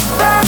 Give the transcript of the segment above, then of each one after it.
fire.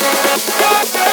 Fuck